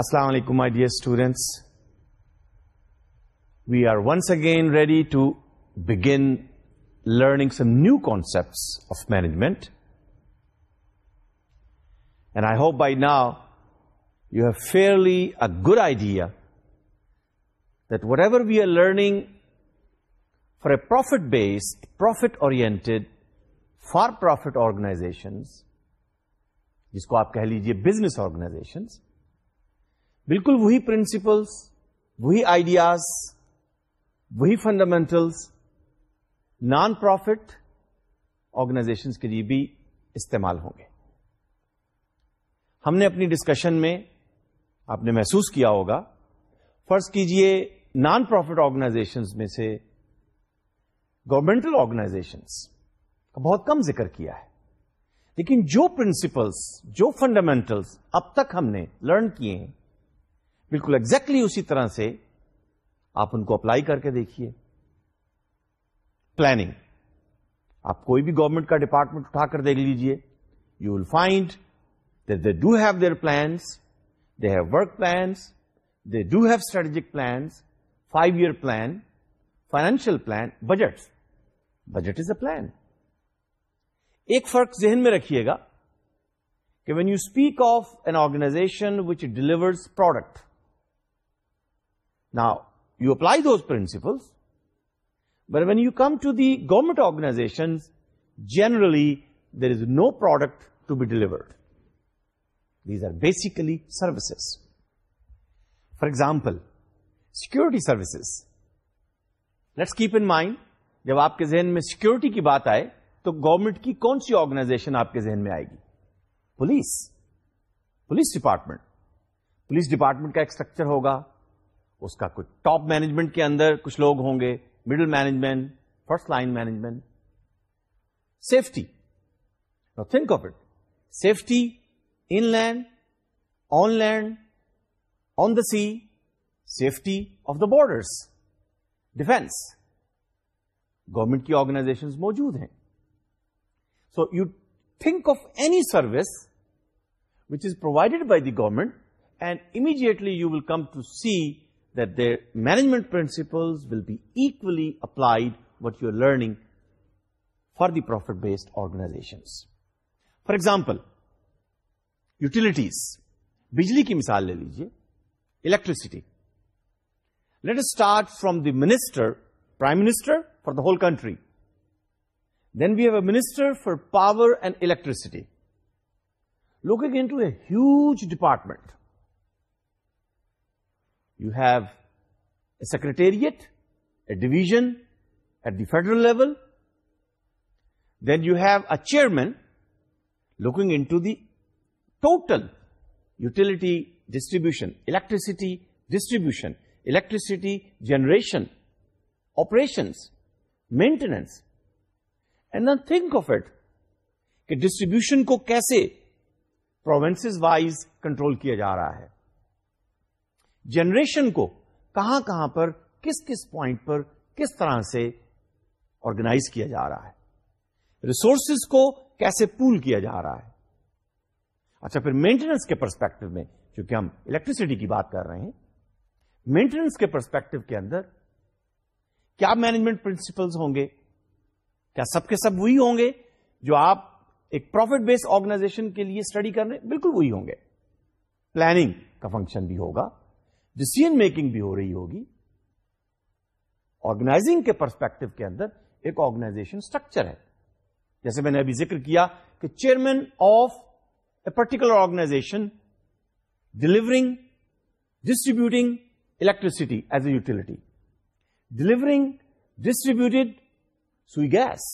السلام علیکم I dear students we are once again ready to begin learning some new concepts of management and I hope by now you have fairly a good idea that whatever we are learning for a profit based profit اور profit organizations جس کو آپ کہہ لیجیے business organization بالکل وہی principles وہی ideas وہی فنڈامنٹلس نان پروفٹ آرگنائزیشن کے لیے بھی استعمال ہوں گے ہم نے اپنی ڈسکشن میں آپ نے محسوس کیا ہوگا فرض کیجئے نان پروفٹ آرگنائزیشن میں سے گورمنٹل آرگنائزیشنس کا بہت کم ذکر کیا ہے لیکن جو پرنسپلس جو فنڈامنٹلس اب تک ہم نے لرن کیے ہیں بالکل exactly اسی طرح سے آپ ان کو اپلائی کر کے دیکھیے پلاننگ آپ کوئی بھی گورنمنٹ کا ڈپارٹمنٹ اٹھا کر دیکھ لیجیے you will find they do have their plans they have work plans they do have strategic plans five year plan financial plan budget budget is a plan ایک فرق ذہن میں رکھیے گا کہ when you speak of an organization which delivers product نا you apply those principles but when you come to the government organization generally there is no product to be delivered these are basically services for example security services let's keep in mind جب آپ کے ذہن میں security کی بات آئے تو government کی کون سی آرگنائزیشن آپ کے ذہن میں آئے گی police police department police department کا ایک اسٹرکچر ہوگا اس کا کچھ ٹاپ مینجمنٹ کے اندر کچھ لوگ ہوں گے middle management first line management safety think of it safety in land on land on the sea safety of the borders defence government کی آرگنائزیشن موجود ہیں so you think of any service which is provided by the government and immediately you will come to see the management principle will be equally applied what you are learning for the profit based organisation for example utilities بجلی کی مثال لے لیجیے electricity let start from the minister prime minister for the whole country then be have a minister for power and electricity looking in to a huge department you have a secretariat a division at the federal level then you have a chairman looking in to the total utility distribution electricity distribution electricity generation operations maintenance and think of it کہ distribution کو کیسے پرووینسیز wise control کیا جا رہا ہے generation کو کہاں کہاں پر کس کس پوائنٹ پر کس طرح سے آرگنائز کیا جا رہا ہے ریسورسز کو کیسے پول کیا جا رہا ہے اچھا پھر مینٹیننس کے پرسپیکٹو میں چونکہ ہم الیکٹریسٹی کی بات کر رہے ہیں مینٹیننس کے پرسپیکٹو کے اندر کیا مینجمنٹ پرنسپلس ہوں گے کیا سب کے سب وہی ہوں گے جو آپ ایک پروفٹ بیس آرگنائزیشن کے لیے اسٹڈی کر رہے ہیں بالکل وہی ہوں گے پلاننگ کا فنکشن بھی ہوگا ڈسیزن میکنگ بھی ہو رہی ہوگی آرگنائزنگ کے پرسپیکٹو کے اندر ایک آرگنائزیشن اسٹرکچر ہے جیسے میں نے ابھی ذکر کیا کہ chairman of a particular organization delivering distributing electricity as a utility delivering distributed Sui gas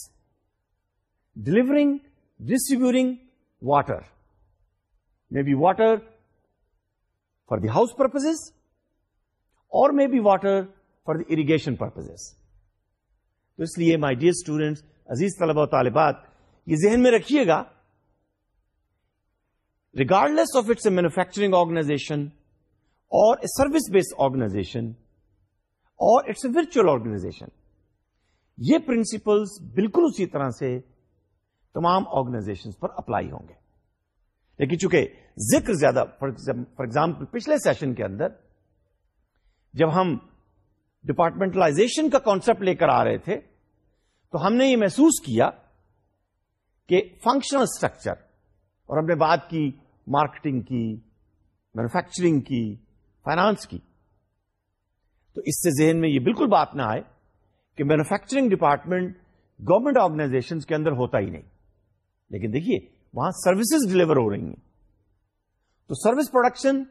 delivering distributing water may be water for the house purpose اور may be water for the irrigation purpose تو اس لیے my dear students عزیز طلبہ و طالبات یہ ذہن میں رکھیے گا regardless of it's a manufacturing organization اور اے سروس بیسڈ آرگنائزیشن اور اٹس اے ورچوئل آرگنائزیشن یہ پرنسپلس بالکل اسی طرح سے تمام آرگنائزیشن پر اپلائی ہوں گے لیکن چونکہ ذکر زیادہ فار ایگزامپل پچھلے سیشن کے اندر جب ہم ڈپارٹمنٹلائزیشن کا کانسپٹ لے کر آ رہے تھے تو ہم نے یہ محسوس کیا کہ فنکشنل اسٹرکچر اور ہم نے بات کی مارکیٹنگ کی مینوفیکچرنگ کی فائنانس کی تو اس سے ذہن میں یہ بالکل بات نہ آئے کہ مینوفیکچرنگ ڈپارٹمنٹ گورنمنٹ آرگنائزیشن کے اندر ہوتا ہی نہیں لیکن دیکھیے وہاں سروسز ڈلیور ہو رہی ہیں تو service production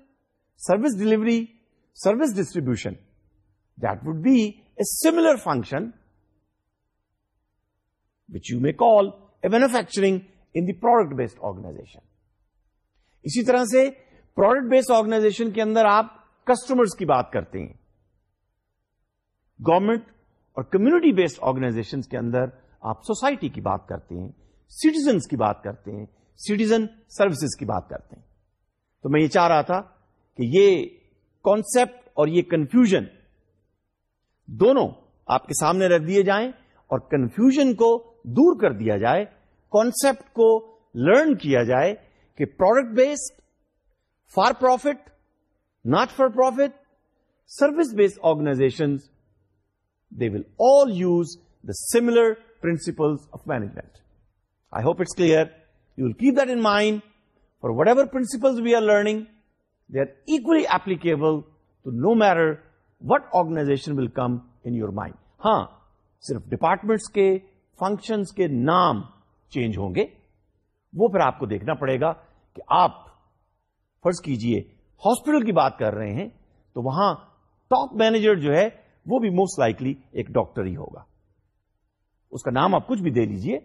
service delivery service distribution that would be a similar function which you may call a manufacturing in the product based organization اسی طرح سے پروڈکٹ based آرگنائزیشن کے اندر آپ customers کی بات کرتے ہیں government اور کمیونٹی بیسڈ آرگنائزیشن کے اندر آپ سوسائٹی کی بات کرتے ہیں سٹیزنس کی بات کرتے ہیں سٹیزن سروسز کی بات کرتے ہیں تو میں یہ چاہ رہا تھا کہ یہ اور یہ کنفیوژن دونوں آپ کے سامنے رکھ دیے جائیں اور کنفیوژن کو دور کر دیا جائے کانسپٹ کو لرن کیا جائے کہ product based for profit not for profit service based organization they will all use the similar principle of management I hope it's clear you will keep that in mind for whatever principle we are learning are equally applicable to no matter what organization will come Anwar mind ہاں صرف departments کے function کے نام change ہوں گے وہ پھر آپ کو دیکھنا پڑے گا کہ آپ فرض کیجئے ہاسپٹل کی بات کر رہے ہیں تو وہاں ٹاپ مینیجر جو ہے وہ بھی موسٹ لائکلی ایک ڈاکٹر ہی ہوگا اس کا نام آپ کچھ بھی دے لیجئے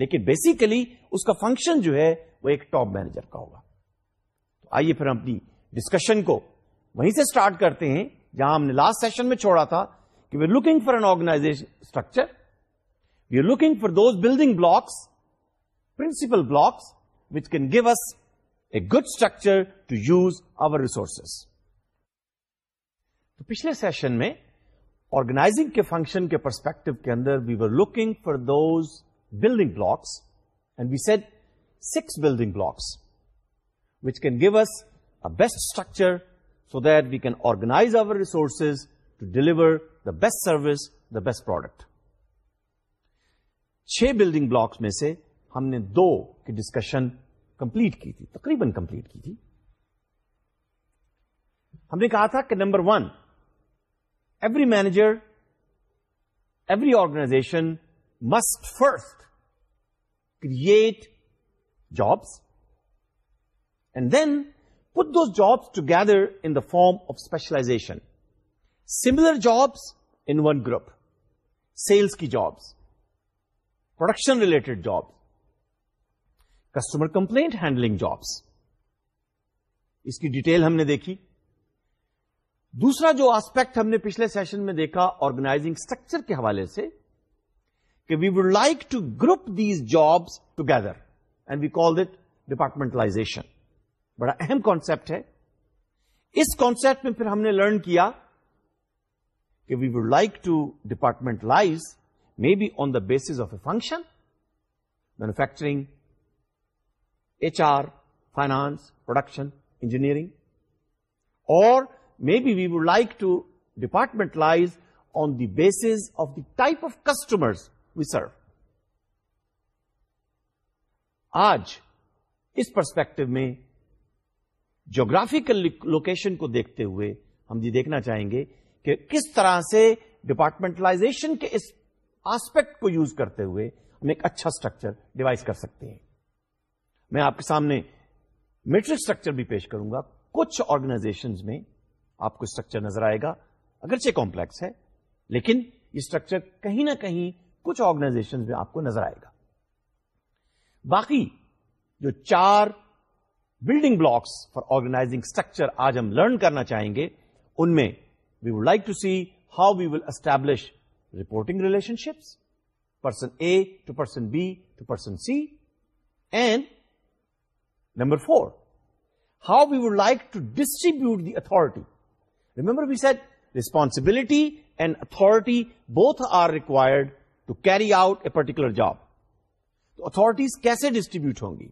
لیکن بیسیکلی اس کا فنکشن جو ہے وہ ایک ٹاپ مینیجر کا ہوگا تو آئیے پھر ہم اپنی ڈسکشن کو وہیں سے اسٹارٹ کرتے ہیں جہاں ہم نے لاسٹ سیشن میں چھوڑا تھا کہ looking for an organization structure we are looking for those building blocks principle blocks which can give us a good structure to use resources تو پچھلے سیشن میں آرگنائزنگ کے فنکشن کے پرسپیکٹو کے اندر we are looking for those building blocks and we set six building blocks which can give us best structure so that we can organise our resources to deliver the best service the best product چھ building blocks میں سے ہم نے دو کی discussion complete کی تھی تقریباً کمپلیٹ کی تھی ہم نے کہا تھا کہ number one every manager every organization must first create jobs and then put those jobs together in the form of specialization. Similar jobs in one group. Sales ki jobs. Production related jobs. Customer complaint handling jobs. اس کی detail ہم نے دیکھی دوسرا جو aspect ہم نے پچھلے سیشن میں دیکھا آرگنائزنگ اسٹرکچر کے حوالے سے کہ we would like to group these jobs together and we call that departmentalisation بڑا اہم کانسپٹ ہے اس کانسپٹ میں پھر ہم نے لرن کیا کہ we would like to department لائز may be on the basis of a function manufacturing H R finance production engineering اور may be we would like to department لائز on the base of the type of customer we serve آج اس perspective میں geographical location کو دیکھتے ہوئے ہم یہ جی دیکھنا چاہیں گے کہ کس طرح سے ڈپارٹمنٹلائزیشن کے اس آسپیکٹ کو یوز کرتے ہوئے ہم ایک اچھا اسٹرکچر ڈیوائز کر سکتے ہیں میں آپ کے سامنے میٹرک اسٹرکچر بھی پیش کروں گا کچھ آرگنائزیشن میں آپ کو اسٹرکچر نظر آئے گا اگرچہ کمپلیکس ہے لیکن یہ اسٹرکچر کہیں نہ کہیں کچھ آرگنائزیشن میں آپ کو نظر آئے گا باقی جو چار building blocks for organising structure آج ہم لرن کرنا چاہیں گے ان میں we would like to see how we will establish reporting relationships person A to person B to person C and number four how we would like to distribute the authority remember we set responsibility and authority both are required to carry out a particular job تو authorities کیسے distribute ہوں گی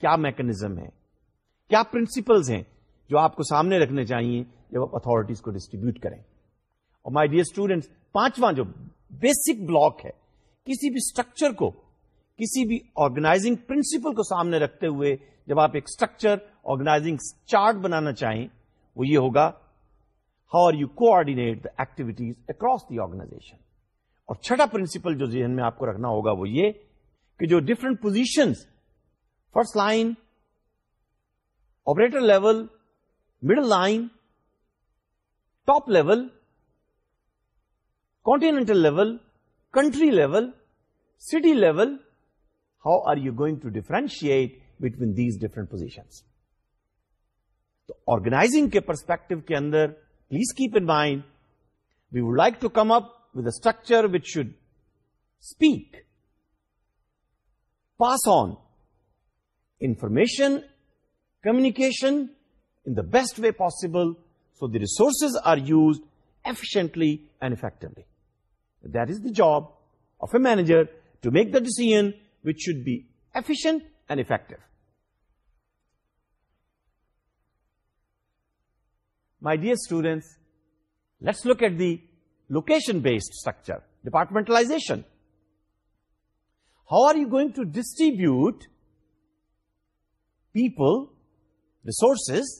کیا mechanism ہے کیا principles ہیں جو آپ کو سامنے رکھنے چاہیے جب آپ اتارٹیز کو ڈسٹریبیوٹ کریں اور مائی ڈیئر اسٹوڈینٹس پانچواں جو بیسک بلاک ہے کسی بھی اسٹرکچر کو کسی بھی آرگنائزنگ پرنسپل کو سامنے رکھتے ہوئے جب آپ ایک اسٹرکچر آرگنائزنگ چارٹ بنانا چاہیں وہ یہ ہوگا how are you coordinate the activities across the organization اور چھٹا پرنسپل جو ذہن میں آپ کو رکھنا ہوگا وہ یہ کہ جو different positions first line operator level middle line top level continental level country level city level how are you going to differentiate between these different positions organising کے پرسپیکٹو کے اندر please keep in mind we would like to come up with structure which should speak pass on information communication in the best way possible, so the resources are used efficiently and effectively. That is the job of a manager, to make the decision which should be efficient and effective. My dear students, let's look at the location-based structure, departmentalization. How are you going to distribute people resources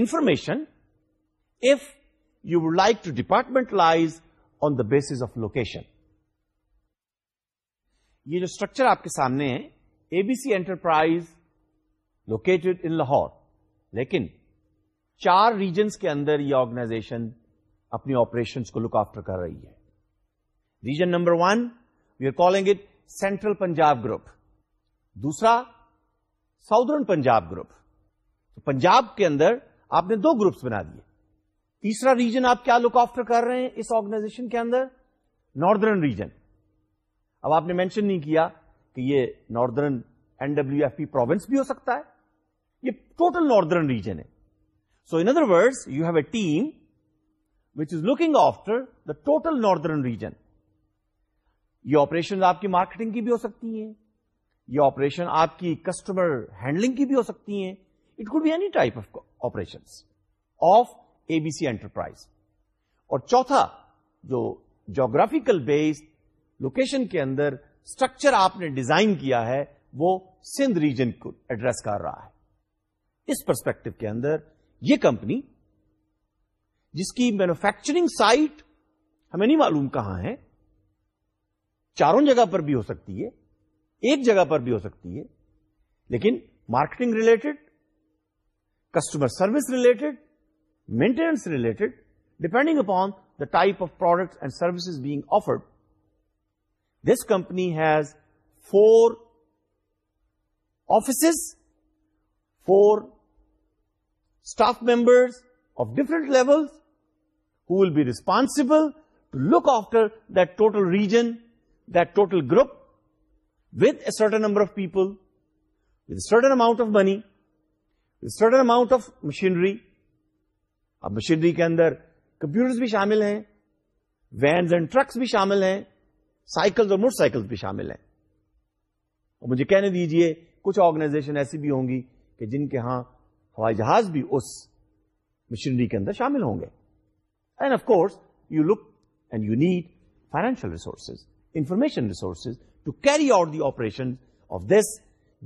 information if you would like to department لائز on the basis of location یہ جو structure آپ کے سامنے ہے A B C enterprise located in Lahore لیکن چار regions کے اندر یہ آرگنائزیشن اپنی آپریشن کو لک آفٹر کر رہی ہے region number one we are calling it central Punjab group دوسرا ساؤدرن پنجاب گروپ پنجاب کے اندر آپ نے دو گروپس بنا دیے تیسرا ریجن آپ کیا لک آفٹر کر رہے ہیں اس آرگنائزیشن کے اندر ناردرن ریجن اب آپ نے مینشن نہیں کیا کہ یہ northern N W F P province بھی ہو سکتا ہے یہ ٹوٹل ناردرن ریجن ہے so in other word you have a team which is looking after the total northern region یہ آپریشن آپ کی مارکیٹنگ کی بھی ہو سکتی ہیں یہ آپریشن آپ کی کسٹمر ہینڈلنگ کی بھی ہو سکتی ہیں it could be any type of operation of A B C enterprise اور چوتھا جو جاگرافیکل بیس لوکیشن کے اندر اسٹرکچر آپ نے ڈیزائن کیا ہے وہ سندھ ریجن کو ایڈریس کر رہا ہے اس پرسپیکٹو کے اندر یہ کمپنی جس کی مینوفیکچرنگ سائٹ ہمیں نہیں معلوم کہاں ہے چاروں جگہ پر بھی ہو سکتی ہے ایک جگہ پر بھی ہو سکتی ہے لیکن marketing related customer service related maintenance related depending upon the type of product and services being offered this company has four offices four staff members of different levels who will be responsible to look after total region total group with a certain number of people, with a certain amount of money, with a certain amount of machinery. اب machinery کے اندر computers بھی شامل ہیں veins and tricks بھی شامل ہیں cycles اور موٹر سائیکلز بھی شامل ہیں اور مجھے کہنے دیجئے کچھ آرگنائزیشن ایسی بھی ہوں گی کہ جن کے ہاں ہوائی جہاز بھی اس مشینری کے اندر شامل ہوں گے and of course you look and you need financial resources information resources to carry out the operation of this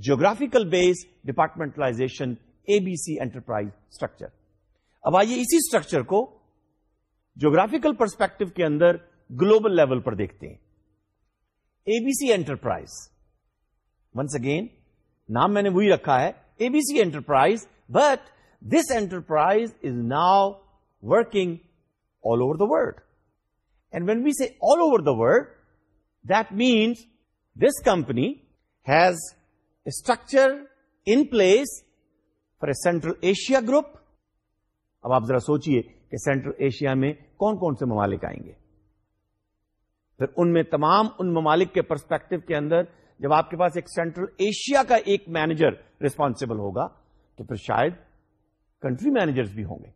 geographical base departmentalisation A B C enterprise structure اب آئیے اسی اسٹرکچر کو جیوگرافیکل پرسپیکٹو کے اندر گلوبل لیول پر دیکھتے ہیں A B C enterprise once again نام میں نے وہی رکھا ہے A B C enterprise but this enterprise is now working all over the world and when we see all over the world that means company has structure in place for a central Asia group اب آپ ذرا سوچئے کہ central Asia میں کون کون سے ممالک آئیں گے پھر ان میں تمام ان ممالک کے پرسپیکٹو کے اندر جب آپ کے پاس ایک سینٹرل ایشیا کا ایک مینیجر ریسپانسبل ہوگا تو پھر شاید کنٹری مینیجرز بھی ہوں گے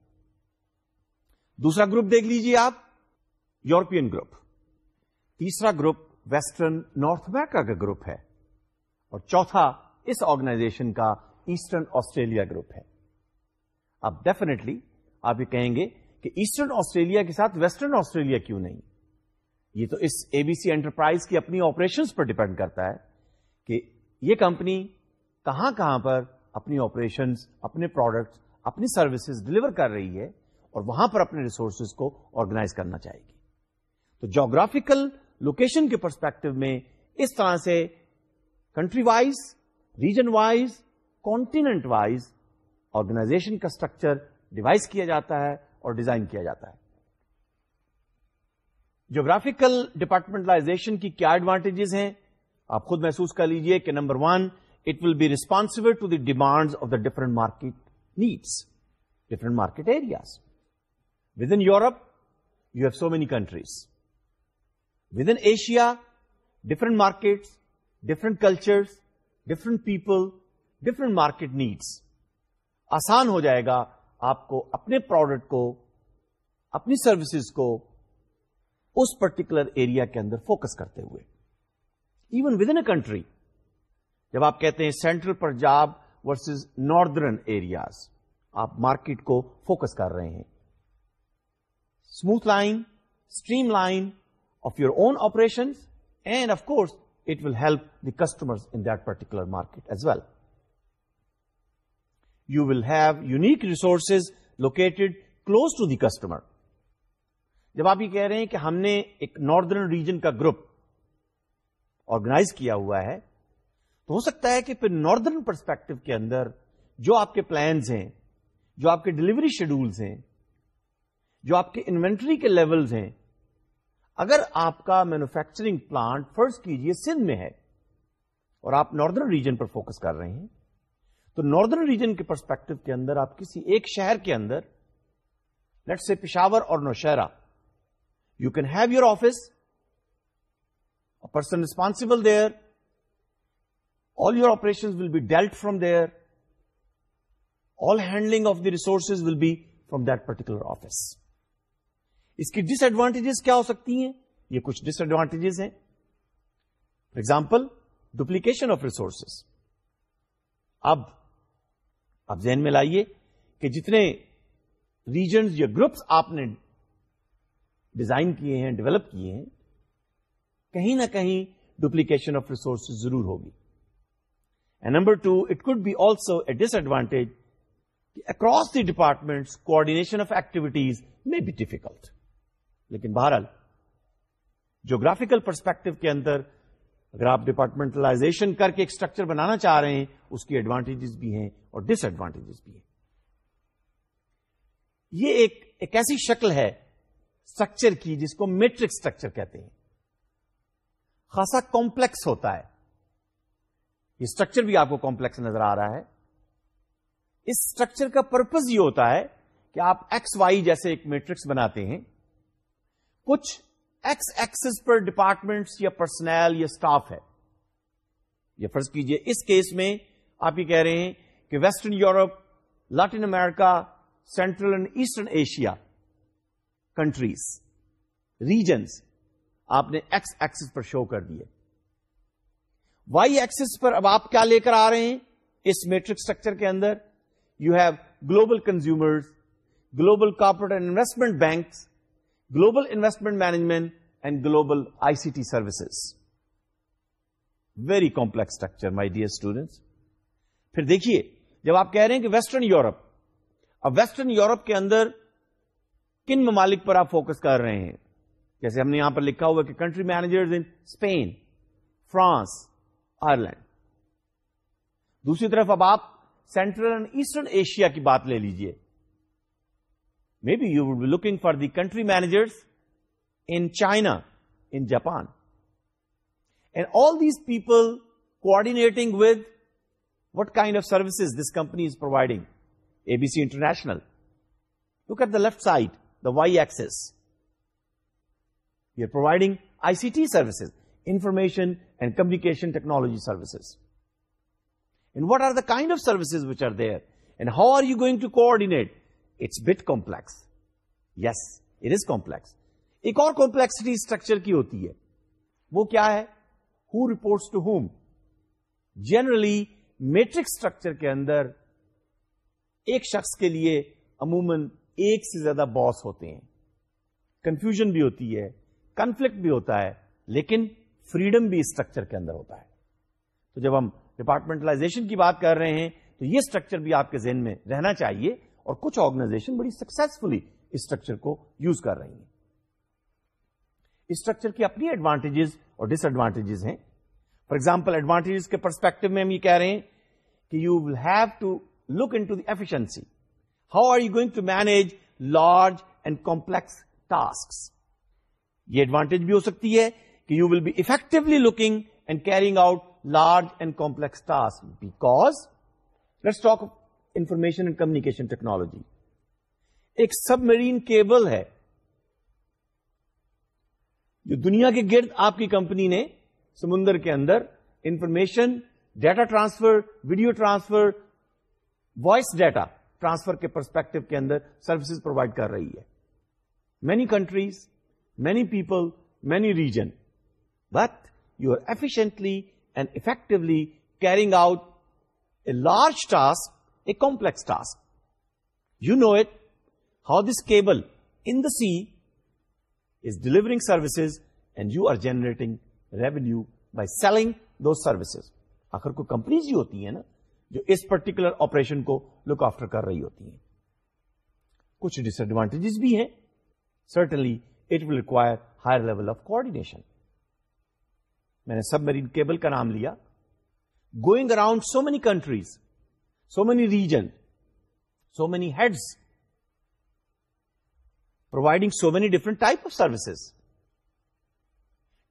دوسرا گروپ دیکھ لیجئے آپ یورپین گروپ تیسرا گروپ ویسٹرن نارتھ امیرکا کا گروپ ہے اور چوتھا اس آرگنائزیشن کا ایسٹرن آسٹریلیا گروپ ہے اب ڈیفینیٹلی آپ یہ کہیں گے کہ ایسٹرن آسٹریلیا کے ساتھ ویسٹرن آسٹریلیا کیوں نہیں یہ تو اس اے بی سی انٹرپرائز کی اپنی آپریشن پر ڈیپینڈ کرتا ہے کہ یہ کمپنی کہاں کہاں پر اپنی آپریشن اپنے پروڈکٹس اپنی سروسز ڈلیور کر رہی ہے اور وہاں پر اپنے ریسورسز کو آرگنائز کرنا چاہے گی تو جاگرافیکل لوکیشن کے پرسپیکٹو میں اس طرح سے country wise region wise continent wise organization کا اسٹرکچر ڈیوائز کیا جاتا ہے اور ڈیزائن کیا جاتا ہے جیوگرافیکل ڈپارٹمنٹلائزیشن کی کیا ایڈوانٹیجز ہیں آپ خود محسوس کر لیجئے کہ number one it will be responsible to the demand of the different market needs different market areas within Europe you have so many countries within Asia different markets different cultures different people different market needs آسان ہو جائے گا آپ کو اپنے product کو اپنی services کو اس پرٹیکولر ایریا کے اندر فوکس کرتے ہوئے ایون ود ان کنٹری جب آپ کہتے ہیں central Punjab versus northern areas آپ مارکیٹ کو فوکس کر رہے ہیں smooth line streamline of your own operation and of course it will help the customer in particular market as well you will have unique resources located close to the customer جب آپ یہ کہہ رہے ہیں کہ ہم نے ایک ناردرن ریجن کا گروپ آرگنائز کیا ہوا ہے تو ہو سکتا ہے کہ پھر ناردرن پرسپیکٹو کے اندر جو آپ کے پلانز ہیں جو آپ کے ڈلیوری شیڈولز ہیں جو آپ کے انوینٹری کے لیولز ہیں اگر آپ کا مینوفیکچرنگ پلانٹ فرض کیجئے سندھ میں ہے اور آپ ناردرن ریجن پر فوکس کر رہے ہیں تو ناردرن ریجن کے پرسپیکٹو کے اندر آپ کسی ایک شہر کے اندر لیٹ سے پشاور اور Nowshera you can have your office person responsible there all your operation will be dealt from there all handling of the resources will be from that particular office اس کی ڈس ایڈوانٹیجز کیا ہو سکتی ہیں یہ کچھ ڈس ایڈوانٹیجز ہیں example duplication of resources اب آپ ذہن میں لائیے کہ جتنے ریجنز یا گروپس آپ نے ڈیزائن کیے ہیں ڈیولپ کیے ہیں کہیں نہ کہیں ڈپلیکیشن آف ریسورسز ضرور ہوگی and number two it could be also a disadvantage across the departments coordination of activities میں بھی ڈیفیکلٹ لیکن بہرحال جوگرافیل پرسپیکٹو کے اندر اگر آپ ڈپارٹمنٹلائزیشن کر کے ایک اسٹرکچر بنانا چاہ رہے ہیں اس کی ایڈوانٹیجز بھی ہیں اور ڈس ایڈوانٹیجز بھی ہیں یہ ایک ایک ایسی شکل ہے اسٹرکچر کی جس کو میٹرک اسٹرکچر کہتے ہیں خاصا کمپلیکس ہوتا ہے یہ اسٹرکچر بھی آپ کو کمپلیکس نظر آ رہا ہے اس اسٹرکچر کا پرپز یہ ہوتا ہے کہ آپ ایکس وائی جیسے ایک میٹرکس بناتے ہیں کچھ ایکس ایکسس پر ڈپارٹمنٹس یا پرسنل یا اسٹاف ہے یہ فرض کیجئے اس کیس میں آپ یہ کہہ رہے ہیں کہ western Europe Latin America central and eastern Asia countries regions آپ نے ایکس ایکسس پر شو کر دیے وائی ایکسس پر اب آپ کیا لے کر آ رہے ہیں اس میٹرک اسٹرکچر کے اندر you have global consumers global corporate investment banks global investment management and global I C T services very complex structure my dear students پھر دیکھیے جب آپ کہہ رہے ہیں کہ ویسٹرن یورپ اب ویسٹرن یورپ کے اندر کن ممالک پر آپ فوکس کر رہے ہیں جیسے ہم نے یہاں پر لکھا ہوا کہ country managers in Spain France Ireland دوسری طرف اب آپ سینٹرل اینڈ ایسٹرن ایشیا کی بات لے لیجئے Maybe you would be looking for the country managers in China, in Japan. And all these people coordinating with what kind of services this company is providing. ABC International. Look at the left side, the y-axis. We are providing ICT services, information and communication technology services. And what are the kind of services which are there? And how are you going to coordinate? It's but complex yes it is complex ایک اور complexity structure کی ہوتی ہے وہ کیا ہے who reports to whom generally matrix structure کے اندر ایک شخص کے لیے عموماً ایک سے زیادہ باس ہوتے ہیں کنفیوژن بھی ہوتی ہے کنفلکٹ بھی ہوتا ہے لیکن فریڈم بھی اسٹرکچر کے اندر ہوتا ہے تو جب ہم ڈپارٹمنٹلائزیشن کی بات کر رہے ہیں تو یہ اسٹرکچر بھی آپ کے ذہن میں رہنا چاہیے اور کچھ آرگنائزیشن بڑی سکسفلی اسٹرکچر کو یوز کر رہی ہیں اسٹرکچر کی اپنی ایڈوانٹیجز اور ڈس ایڈوانٹیجز ہیں فار ایگزامپل ایڈوانٹیجز کے پرسپیکٹو میں ہم یہ کہہ رہے ہیں کہ you will have to look in efficiency how are you going to manage large and complex task یہ ایڈوانٹیج بھی ہو سکتی ہے کہ you will be effectively looking and carrying out large and complex task because let's talk information and communication technology ایک سب Marine cable ہے جو دنیا کے گرد آپ کی کمپنی نے سمندر کے اندر information data transfer video transfer voice data transfer کے پرسپیکٹو کے اندر سروسز پرووائڈ کر رہی ہے many countries many people many region but you are efficiently and effectively carrying out a large task complex task you know it how this cable in the sea is delivering services and you are generating revenue by selling do services آخر کو companies ہی ہوتی ہیں نا جو اس particular operation کو look after کر رہی ہوتی ہیں کچھ ڈس ایڈوانٹیجز بھی ہیں certainly it will require higher level of coordination میں نے سب میرین کیبل کا نام لیا going around so many countries so many region so many heads providing so many different type of services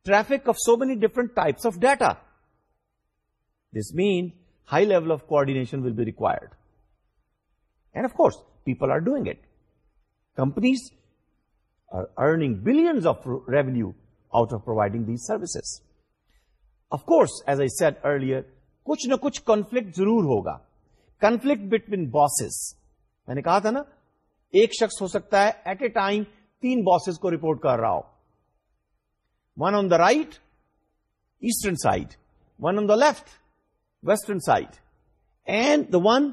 traffic of so many different types of data this means high level of coordination will be required and of course people are doing it companies are earning billions of revenue out of providing the services of course as I said earlier کچھ نہ کچھ conflict ضرور ہوگا conflict between bosses میں نے کہا تھا نا ایک شخص ہو سکتا ہے ایٹ اے ٹائم تین باسز کو رپورٹ کر رہا ہو one on the right eastern side one on the left western side and the one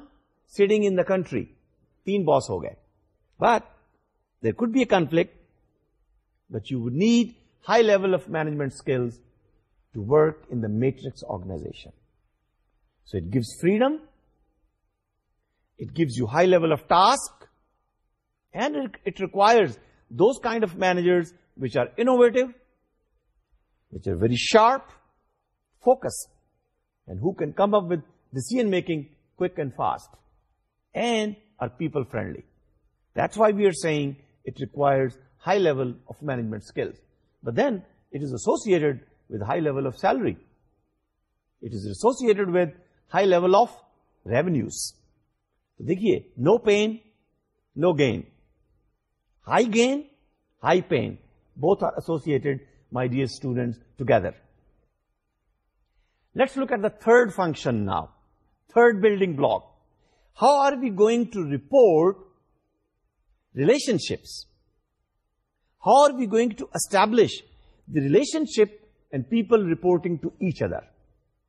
sitting in the country تین باس ہو گئے but there could be a conflict but you need high level of management skills to work in the matrix organization so it gives freedom It gives you high level of task, and it requires those kind of managers which are innovative, which are very sharp, focused, and who can come up with decision-making quick and fast, and are people-friendly. That's why we are saying it requires high level of management skills. But then it is associated with high level of salary. It is associated with high level of revenues. तो देखिए, no pain no gain, high gain high pain, both are associated, my dear students, together. Let's look at the third function now, third building block. How are we going to report relationships? How are we going to establish the relationship and people reporting to each other?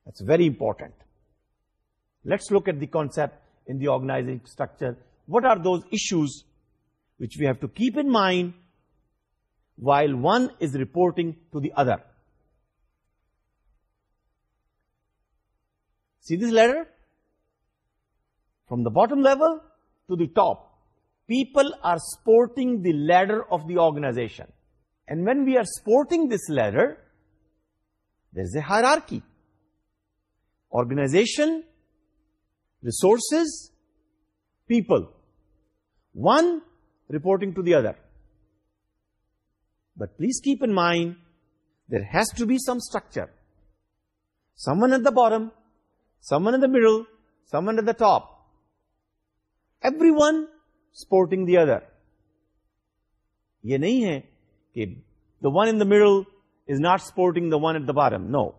That's very important. Let's look at the concept in the organizing structure. What are those issues which we have to keep in mind while one is reporting to the other? See this ladder? From the bottom level to the top, people are sporting the ladder of the organization. And when we are sporting this ladder, there is a hierarchy. Organization resources people one reporting to the other but please keep in mind there has to be some structure someone at the bottom someone at the middle someone at the top everyone supporting the other یہ نہیں ہے کہ the one and the middle is not supporting the one at the bottom no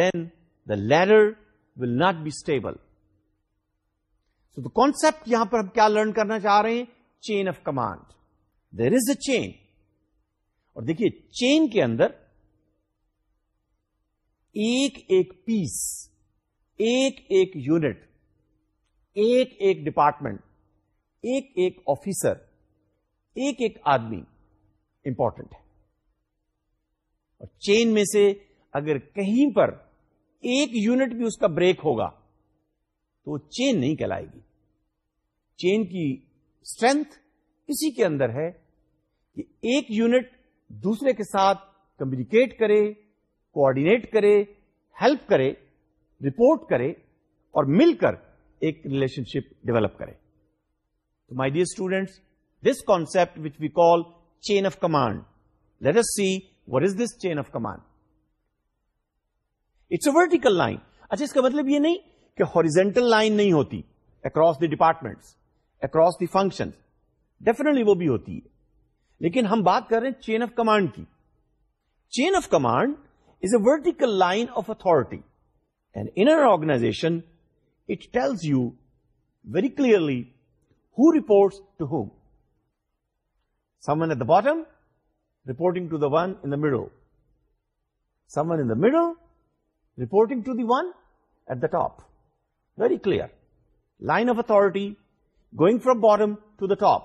then the layer will not be stable concept یہاں پر ہم کیا learn کرنا چاہ رہے ہیں chain of command there is a chain اور دیکھیے چین کے اندر ایک ایک پیس ایک ایک یونٹ ایک ایک ڈپارٹمنٹ ایک ایک آفیسر ایک ایک آدمی امپورٹنٹ ہے اور چین میں سے اگر کہیں پر ایک یونٹ بھی اس کا بریک ہوگا تو وہ چین نہیں کہلائے گی چین کی اسٹرینتھ اسی کے اندر ہے کہ ایک یونٹ دوسرے کے ساتھ کمیونیکیٹ کرے کوآڈینیٹ کرے ہیلپ کرے رپورٹ کرے اور مل کر ایک ریلیشن شپ ڈیولپ کرے تو my dear students this concept which we call chain of command let us see what is this chain of command it's a vertical line اچھا اس کا مطلب یہ نہیں کہ ہاریزینٹل لائن نہیں ہوتی across the departments across the function definitely وہ بھی ہوتی ہے لیکن ہم بات کر رہے ہیں چین آف کمانڈ کی chain of command is a vertical line of authority and organization it tells you very clearly who reports to whom someone at the bottom reporting to the one in the middle someone in the middle reporting to the one at the top very clear line of authority going from bottom to the top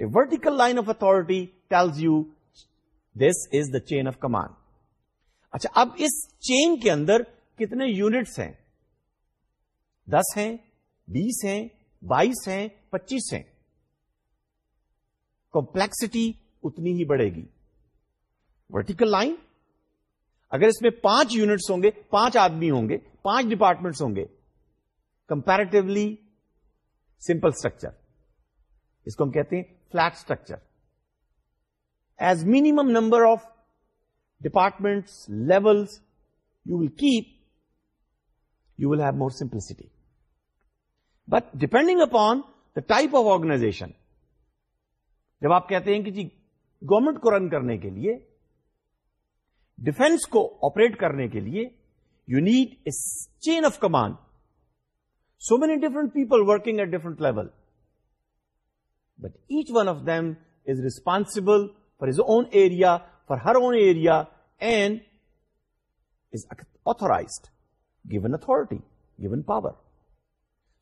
a vertical line of authority tells you this is the chain of command اچھا اب اس چین کے اندر کتنے units ہیں دس ہیں بیس ہیں بائیس ہیں پچیس ہیں کمپلیکسٹی اتنی ہی بڑھے گی ورٹیکل لائن اگر اس میں پانچ یونٹس ہوں گے پانچ آدمی ہوں گے پانچ ڈپارٹمنٹس ہوں گے کمپیرٹیولی سمپل اسٹرکچر اس کو ہم کہتے ہیں flat structure as minimum number of departments levels you will keep you will have more simplicity but depending upon the type of organization جب آپ کہتے ہیں کہ جی گورمنٹ کو رن کرنے کے لیے ڈیفینس کو آپریٹ کرنے کے لیے you need a chain of command so many different people working at different level but each one of them is responsible for his own area for her own area and is authorized given authority given power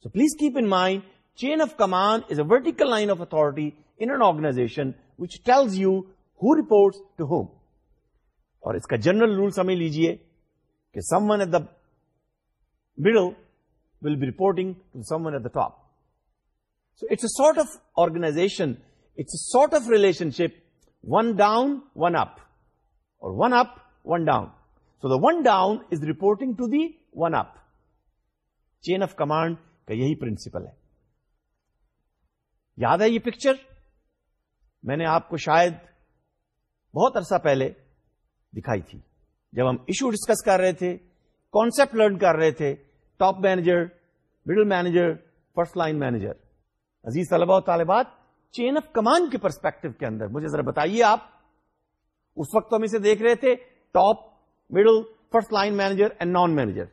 so please keep in mind chain of command is a vertical line of authority in organization which tells you who report to whom اور اس کا general rule سمجھ لیجیے کہ someone at the middle will be reporting to someone at the top so it's a sort of organization of relationship one down one upon up one down so the one ڈاؤنٹنگ to the one up chain of command کا یہی principle ہے یاد ہے یہ picture میں نے آپ کو شاید بہت عرصہ پہلے دکھائی تھی جب ہم ایشو ڈسکس کر رہے تھے کانسپٹ لرن کر رہے تھے top manager middle manager first line manager عزیز طلبا طالبات چین آف کمانڈ کے پرسپیکٹو کے اندر مجھے ذرا بتائیے آپ اس وقت ہم اسے دیکھ رہے تھے top middle first line manager and non manager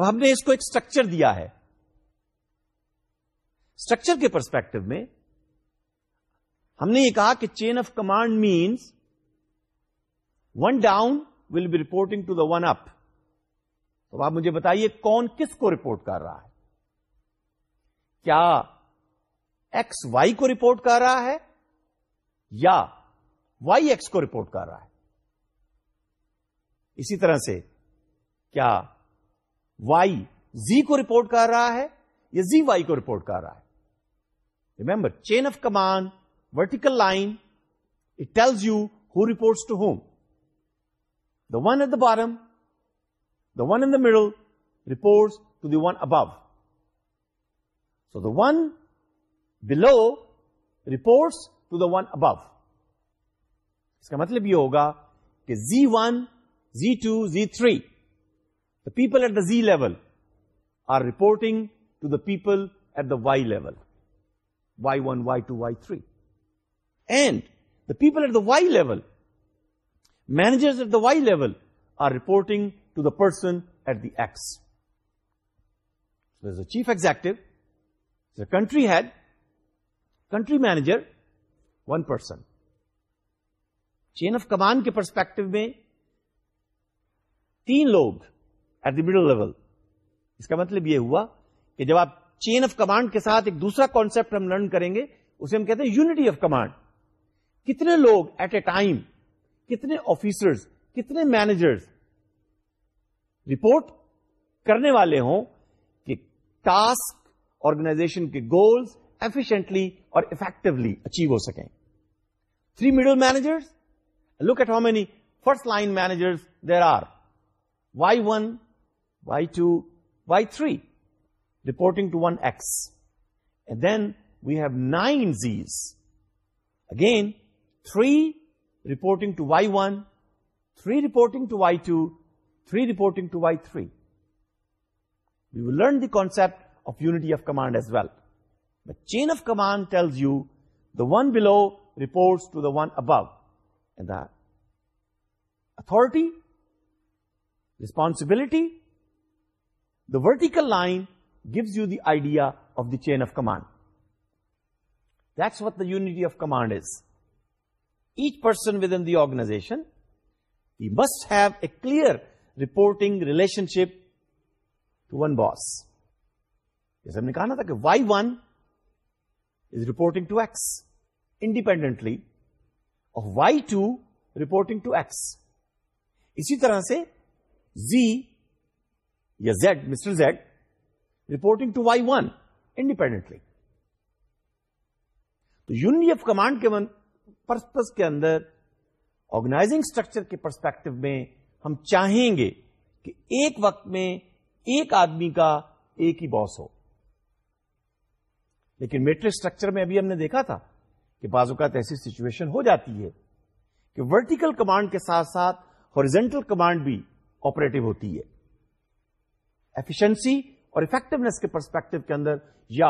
اب ہم نے اس کو ایک اسٹرکچر دیا ہے اسٹرکچر کے پرسپیکٹو میں ہم نے یہ کہا کہ chain of command means one down will be reporting to the one up تو آپ مجھے بتائیے کون کس کو رپورٹ کر رہا ہے کیا ایکس وائی کو رپورٹ کر رہا ہے یا وائی ایکس کو رپورٹ کر رہا ہے اسی طرح سے کیا وائی زی کو رپورٹ کر رہا ہے یا زی وائی کو رپورٹ کر رہا ہے remember chain of command vertical line it tells you who reports to whom the one at the bottom one in the middle reports to the one above so the one below reports to the one above اس کا مطلب یہ ہوگا کہ Z one Z two Z three the people at the Z level are reporting to the people at the Y level Y one Y two Y three and the people at the Y level manager at the Y level are reporting the person at the S is a chief executive country head country manager one person chain of command کے perspective میں تین لوگ at the middle level اس کا مطلب یہ ہوا کہ جب آپ چین آف کمانڈ کے ساتھ ایک دوسرا کانسپٹ ہم لرن کریں گے اسے ہم کہتے ہیں یونیٹی آف کمانڈ کتنے لوگ ایٹ اے ٹائم کتنے آفیسرس کتنے مینیجرس رپورٹ کرنے والے ہوں کہ ٹاسک آرگنائزیشن کے گولس ایفیشنٹلی اور افیکٹولی اچیو ہو سکیں three middle manager look at how many first line manager there are Y one Y two Y three reporting to one X and then we have nine Zs again three reporting to Y one three reporting to Y two 3 reporting to Y3. We will learn the concept of unity of command as well. The chain of command tells you the one below reports to the one above, and the authority, responsibility, the vertical line gives you the idea of the chain of command. That's what the unity of command is. Each person within the organization, he must have a clear reporting relationship to one boss جیسے ہم نے کہا نا تھا کہ Y one is reporting to X independently اور Y two reporting to X اسی طرح سے زی یا Z mister Z reporting to Y one independently تو آف کمانڈ کے پرسپس کے اندر آرگنائزنگ اسٹرکچر کے پرسپیکٹو میں ہم چاہیں گے کہ ایک وقت میں ایک آدمی کا ایک ہی باس ہو لیکن میٹرک اسٹرکچر میں ابھی ہم نے دیکھا تھا کہ بعض اوقات ایسی سچویشن ہو جاتی ہے کہ ورٹیکل کمانڈ کے ساتھ ساتھ ہارجینٹل کمانڈ بھی آپریٹو ہوتی ہے ایفیشنسی اور افیکٹونیس کے پرسپیکٹو کے اندر یا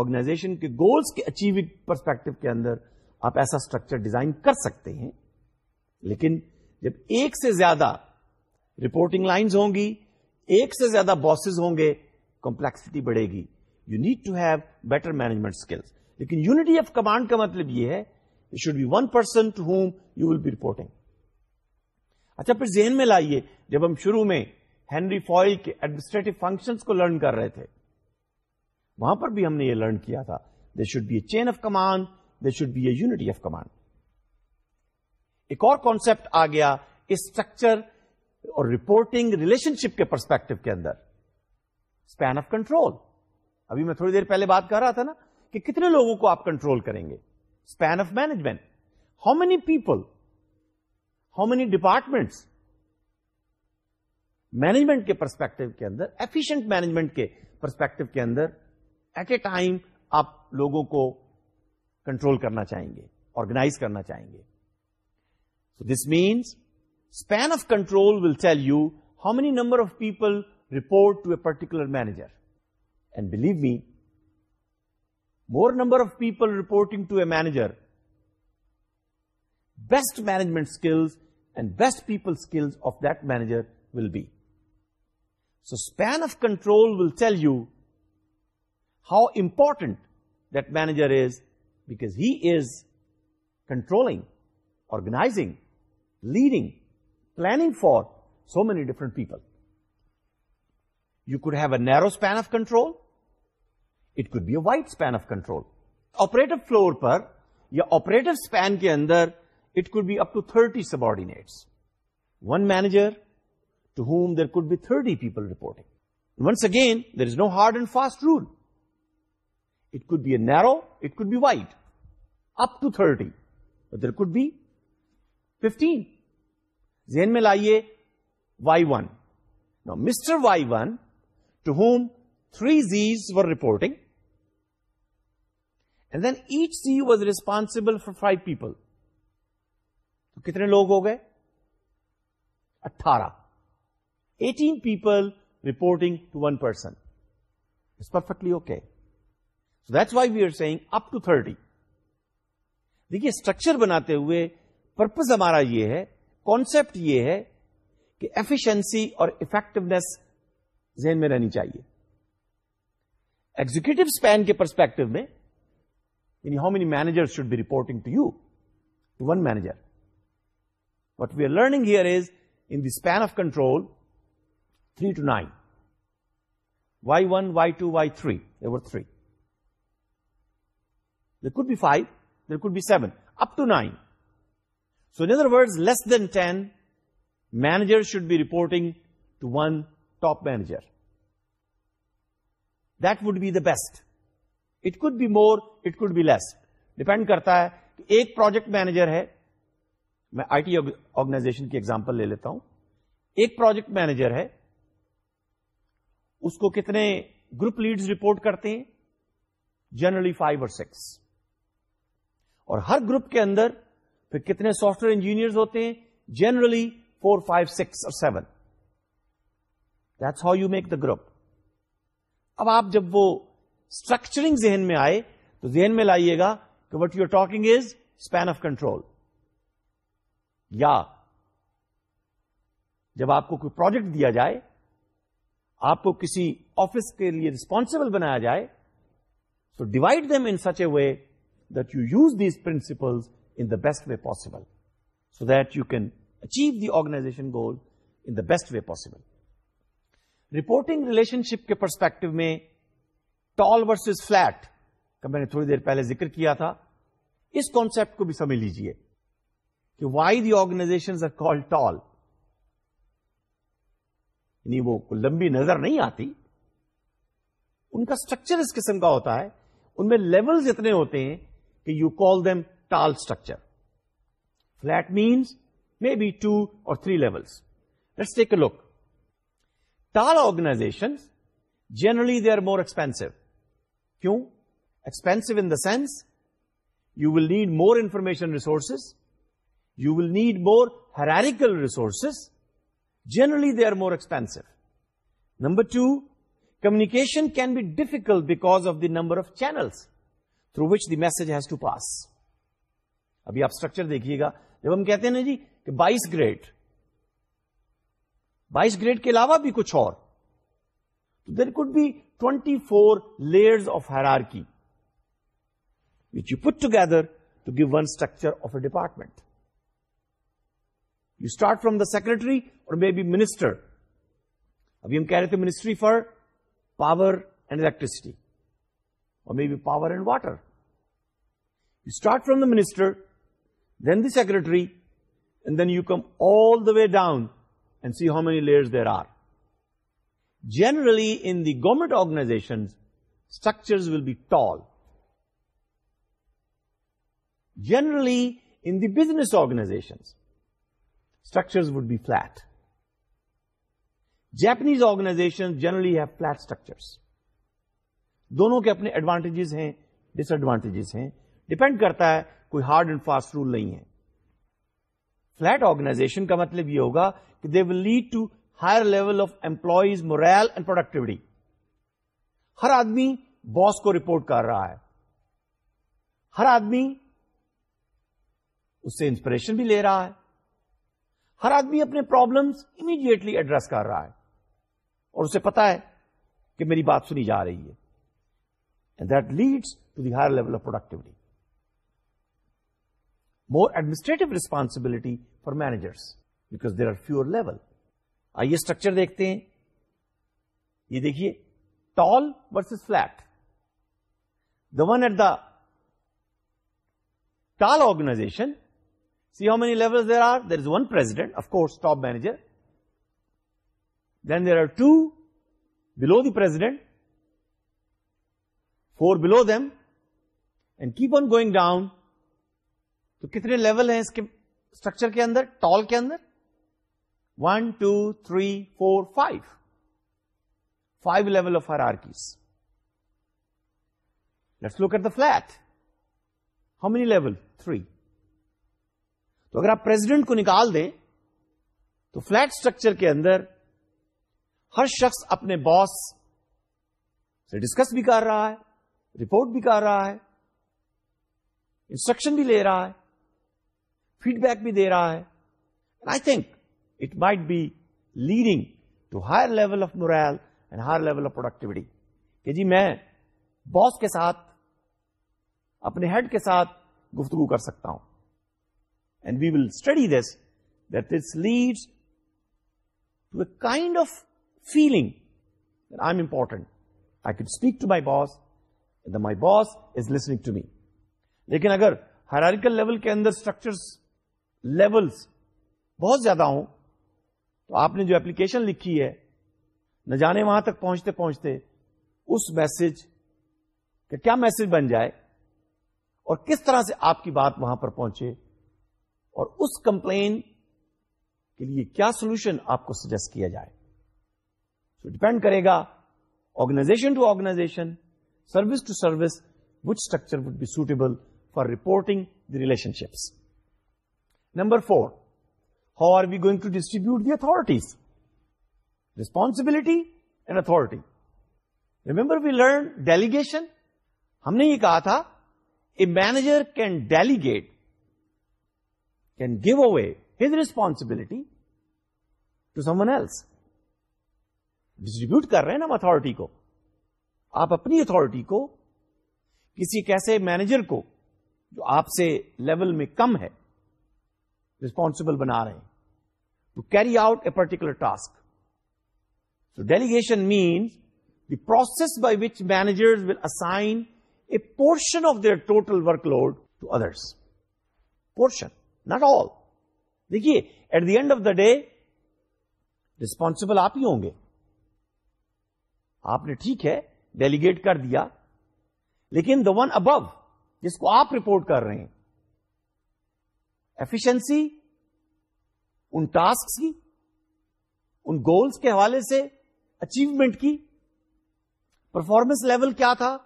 آرگنائزیشن کے گولز کے اچیو پرسپیکٹو کے اندر آپ ایسا اسٹرکچر ڈیزائن کر سکتے ہیں لیکن جب ایک سے زیادہ رپورٹنگ لائنز ہوں گی ایک سے زیادہ باسز ہوں گے کمپلیکسٹی بڑھے گی you need to have better management skills لیکن یونٹی آف کمانڈ کا مطلب یہ ہے should be one person to whom you will be reporting اچھا پھر ذہن میں لائیے جب ہم شروع میں ہینری فوائل کے ایڈمنسٹریٹو فنکشن کو لرن کر رہے تھے وہاں پر بھی ہم نے یہ لرن کیا تھا they should be a chain of command they should be a unity of command ایک اور کانسپٹ آ گیا اسٹرکچر اور رپورٹنگ ریلیشن شپ کے پرسپیکٹو کے اندر اسپین آف کنٹرول ابھی میں تھوڑی دیر پہلے بات کر رہا تھا نا کہ کتنے لوگوں کو آپ کنٹرول کریں گے span of management how many people how many departments management کے پرسپیکٹو کے اندر ایفیشنٹ مینجمنٹ کے پرسپیکٹو کے اندر ایٹ اے ٹائم آپ لوگوں کو کنٹرول کرنا چاہیں گے آرگنائز کرنا چاہیں گے This means span of control will tell you how many number of people report to a particular manager. And believe me, more number of people reporting to a manager, best management skills and best people skills of that manager will be. So span of control will tell you how important that manager is, because he is controlling, organizing, leading planning for so many different people you could have a narrow span of control it could be a wide span of control operative floor پر یا operative span کے اندر it could be up to thirty subordinates one manager to whom there could be thirty people reporting once again there is no hard and fast rule it could be a narrow it could be white up to thirty there could be fifteen ذہن میں لائیے Y one no mister Y one to home three زیز were reporting and then H C was responsible for five people تو کتنے لوگ ہو گئے اٹھارہ eighteen people reporting to one person it's perfectly okay so that's why we are سیگ up to thirty دیکھیے structure بناتے ہوئے purpose ہمارا یہ ہے کانسپٹ یہ ہے کہ ایفیشنسی اور افیکٹونیس ذہن میں رہنی چاہیے ایگزیکٹو اسپین کے پرسپیکٹو میں یعنی how many manager should be reporting to you to one manager what we are learning here is in span of control three to nine Y one Y two Y three three there could be five there could be seven up to nine so in other word less than ten manager should be reporting to one top manager that would be the best it could be more it could be less depend کرتا ہے کہ ایک project manager ہے میں I T organization کی example لے لیتا ہوں ایک پروجیکٹ مینیجر ہے اس کو کتنے گروپ لیڈز رپورٹ کرتے ہیں جنرلی فائیو اور سکس اور ہر گروپ کے اندر پھر کتنے سافٹ ویئر انجینئر ہوتے ہیں جنرلی فور فائیو سکس اور seven that's how you make the group اب آپ جب وہ اسٹرکچرنگ ذہن میں آئے تو ذہن میں لائیے گا کہ what are talking is span of control یا جب آپ کو کوئی پروجیکٹ دیا جائے آپ کو کسی آفس کے لیے ریسپونسبل بنایا جائے so divide them in such a way that you use these principles best way possible so that you can achieve the organization goal in best way possible reporting relationship کے perspective میں tall versus flat کا میں نے تھوڑی دیر پہلے ذکر کیا تھا اس کانسپٹ کو بھی سمجھ لیجیے کہ why the organization are call tall یعنی وہ لمبی نظر نہیں آتی ان کا اسٹرکچر اس قسم کا ہوتا ہے ان میں لیولز اتنے ہوتے ہیں کہ you call them tall structure. Flat means maybe 2 or 3 levels. Let's take a look. Tall organizations, generally they are more expensive. Kyun? Expensive in the sense, you will need more information resources, you will need more hierarchical resources. Generally they are more expensive. Number 2, communication can be difficult because of the number of channels through which the message has to pass. ابھی آپ structure دیکھیے گا جب ہم کہتے ہیں نا جی کہ بائیس گریڈ بائیس گریڈ کے علاوہ بھی کچھ اور there could be twenty four layers of hierarchy which you put together to give one structure of a department you start from the secretary or may be minister ابھی ہم کہہ رہے تھے ministry for power and electricity or may be power and water you start from the minister secretary and then you come all the way down and see how many layer there are generally in the government organization structures will be tall generally in دیزنس آرگناس structure will be flat Japanese آرگنا generally ہی flat structures دونوں کے اپنے advantages ہیں disadvantages ہیں depend کرتا ہے کوئی hard and fast rule نہیں ہے فلیٹ آرگنائزیشن کا مطلب یہ ہوگا کہ they will lead to higher level of employees morale and productivity ہر آدمی باس کو رپورٹ کر رہا ہے ہر آدمی اس سے انسپریشن بھی لے رہا ہے ہر آدمی اپنے پرابلمس امیڈیٹلی ایڈریس کر رہا ہے اور اسے پتا ہے کہ میری بات سنی جا رہی ہے that leads to the higher level of productivity administrative responsibility for manager because there are few level آئیے اسٹرکچر دیکھتے ہیں یہ دیکھیے tall vs flat the one at the tall organisation see how many level there are there is one president of course top manager then there are two below the president four below them and keep on going down تو کتنے level ہیں اس کے structure کے اندر tall کے اندر one two three four five five level of hierarchies let's look at the flat president کو نکال دیں تو فلٹ اسٹرکچر کے اندر ہر شخص اپنے باس سے ڈسکس بھی کر رہا ہے رپورٹ بھی کر رہا ہے انسٹرکشن بھی لے رہا ہے فیڈ بیک بھی دے رہا ہے I think it might be leading to higher level of morale higher level of productivity کہ جی میں باس کے ساتھ اپنے ہیڈ کے ساتھ گفتگو کر سکتا ہوں and we will study this that this leads to a kind of feeling I am important I can speak to my boss my boss is listening to me لیکن اگر ہیرارکل لیول کے اندر اسٹرکچر لیولس بہت زیادہ ہوں تو آپ نے جو اپلیکیشن لکھی ہے نہ جانے وہاں تک پہنچتے پہنچتے اس میسج کا کیا میسج بن جائے اور کس طرح سے آپ کی بات وہاں پر پہنچے اور اس کمپلین کے لیے کیا سولوشن آپ کو سجیسٹ کیا جائے ڈپینڈ کرے گا organization to organization service to service which structure would be suitable for reporting the relationships number four how are we going to distribute the authorities responsibility and authority remember we learn delegation ہم نے یہ کہا تھا a manager can delegate can give away his responsibility to someone else distribute کر رہے ہیں نا ہم اتارٹی کو آپ اپنی اتارٹی کو کسی ایک ایسے مینیجر کو جو آپ سے لیول میں کم ہے رسپونسبل بنا رہے ہیں to carry out a particular task delegation means the process by which manager will assign a portion of the total workload to others portion not all دیکھیے at the end of the day responsible آپ ہی ہوں گے آپ نے ٹھیک ہے delegate کر دیا لیکن دا ون ابو جس کو آپ رپورٹ کر رہے ہیں ایفیشنسی ان ٹاسک کی ان گولس کے حوالے سے اچیومنٹ کی پرفارمنس لیول کیا تھا